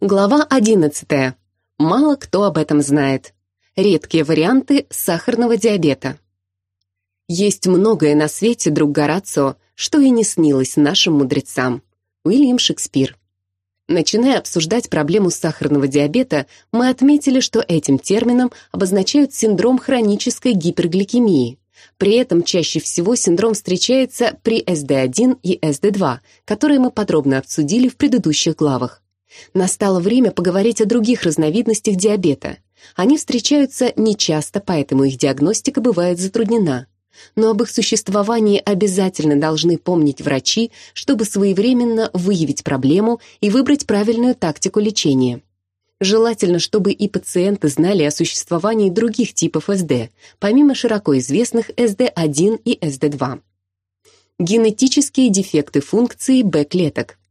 Глава 11. Мало кто об этом знает. Редкие варианты сахарного диабета. Есть многое на свете, друг Горацио, что и не снилось нашим мудрецам. Уильям Шекспир. Начиная обсуждать проблему сахарного диабета, мы отметили, что этим термином обозначают синдром хронической гипергликемии. При этом чаще всего синдром встречается при СД1 и СД2, которые мы подробно обсудили в предыдущих главах. Настало время поговорить о других разновидностях диабета. Они встречаются нечасто, поэтому их диагностика бывает затруднена. Но об их существовании обязательно должны помнить врачи, чтобы своевременно выявить проблему и выбрать правильную тактику лечения. Желательно, чтобы и пациенты знали о существовании других типов СД, помимо широко известных СД1 и СД2. Генетические дефекты функции Б-клеток –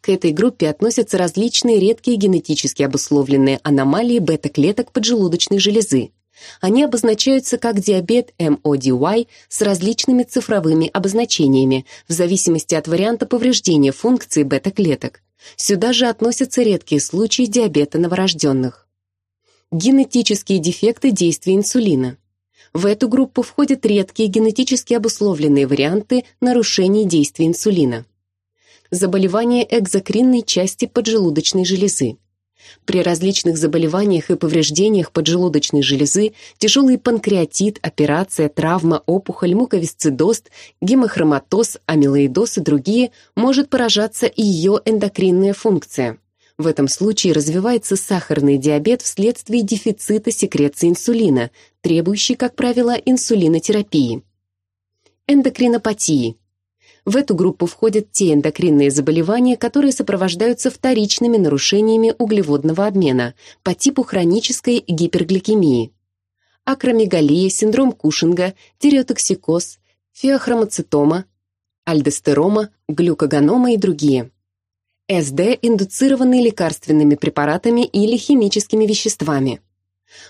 к этой группе относятся различные редкие генетически обусловленные аномалии бета-клеток поджелудочной железы. Они обозначаются как диабет MODY с различными цифровыми обозначениями в зависимости от варианта повреждения функции бета-клеток. Сюда же относятся редкие случаи диабета новорожденных. Генетические дефекты действия инсулина. В эту группу входят редкие генетически обусловленные варианты нарушений действия инсулина заболевания экзокринной части поджелудочной железы. При различных заболеваниях и повреждениях поджелудочной железы тяжелый панкреатит, операция, травма, опухоль, муковисцидоз, гемохроматоз, амилоидоз и другие может поражаться и ее эндокринная функция. В этом случае развивается сахарный диабет вследствие дефицита секреции инсулина, требующий, как правило, инсулинотерапии. Эндокринопатии – в эту группу входят те эндокринные заболевания, которые сопровождаются вторичными нарушениями углеводного обмена по типу хронической гипергликемии. Акромегалия, синдром Кушинга, тиреотоксикоз, феохромоцитома, альдостерома, глюкогонома и другие. СД, индуцированные лекарственными препаратами или химическими веществами.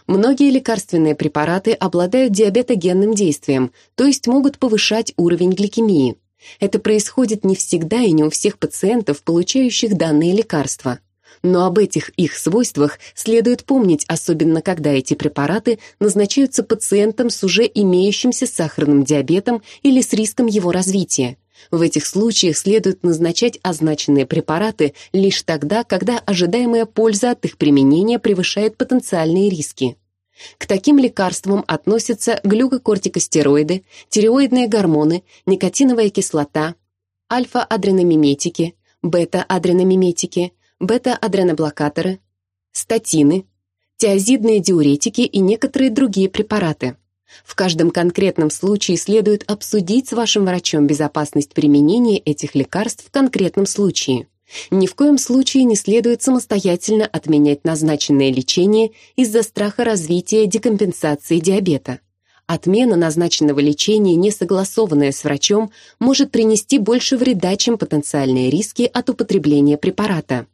Многие лекарственные препараты обладают диабетогенным действием, то есть могут повышать уровень гликемии. Это происходит не всегда и не у всех пациентов, получающих данные лекарства. Но об этих их свойствах следует помнить, особенно когда эти препараты назначаются пациентам с уже имеющимся сахарным диабетом или с риском его развития. В этих случаях следует назначать означенные препараты лишь тогда, когда ожидаемая польза от их применения превышает потенциальные риски. К таким лекарствам относятся глюкокортикостероиды, тиреоидные гормоны, никотиновая кислота, альфа-адреномиметики, бета-адреномиметики, бета-адреноблокаторы, статины, тиазидные диуретики и некоторые другие препараты. В каждом конкретном случае следует обсудить с вашим врачом безопасность применения этих лекарств в конкретном случае. Ни в коем случае не следует самостоятельно отменять назначенное лечение из-за страха развития декомпенсации диабета. Отмена назначенного лечения, не согласованная с врачом, может принести больше вреда, чем потенциальные риски от употребления препарата.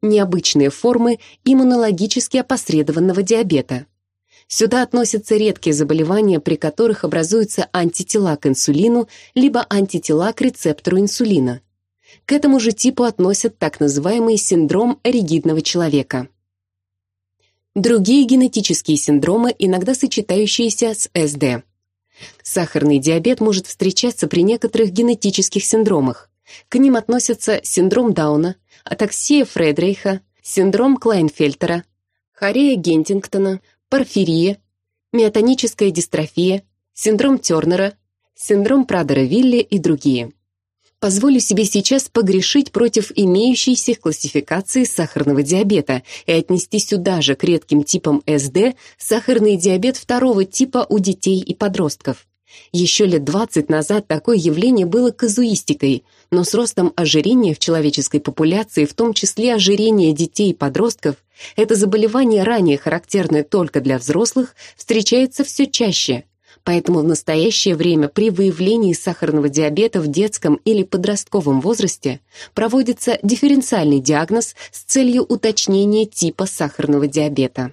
Необычные формы иммунологически опосредованного диабета. Сюда относятся редкие заболевания, при которых образуются антитела к инсулину либо антитела к рецептору инсулина – к этому же типу относят так называемый синдром ригидного человека. Другие генетические синдромы, иногда сочетающиеся с СД. Сахарный диабет может встречаться при некоторых генетических синдромах. К ним относятся синдром Дауна, атаксия Фредрейха, синдром Клайнфельтера, хорея Гентингтона, порфирия, миотоническая дистрофия, синдром Тернера, синдром Прадера-Вилли и другие позволю себе сейчас погрешить против имеющейся классификации сахарного диабета и отнести сюда же к редким типам СД сахарный диабет второго типа у детей и подростков. Еще лет 20 назад такое явление было казуистикой, но с ростом ожирения в человеческой популяции, в том числе ожирения детей и подростков, это заболевание, ранее характерное только для взрослых, встречается все чаще – Поэтому в настоящее время при выявлении сахарного диабета в детском или подростковом возрасте проводится дифференциальный диагноз с целью уточнения типа сахарного диабета.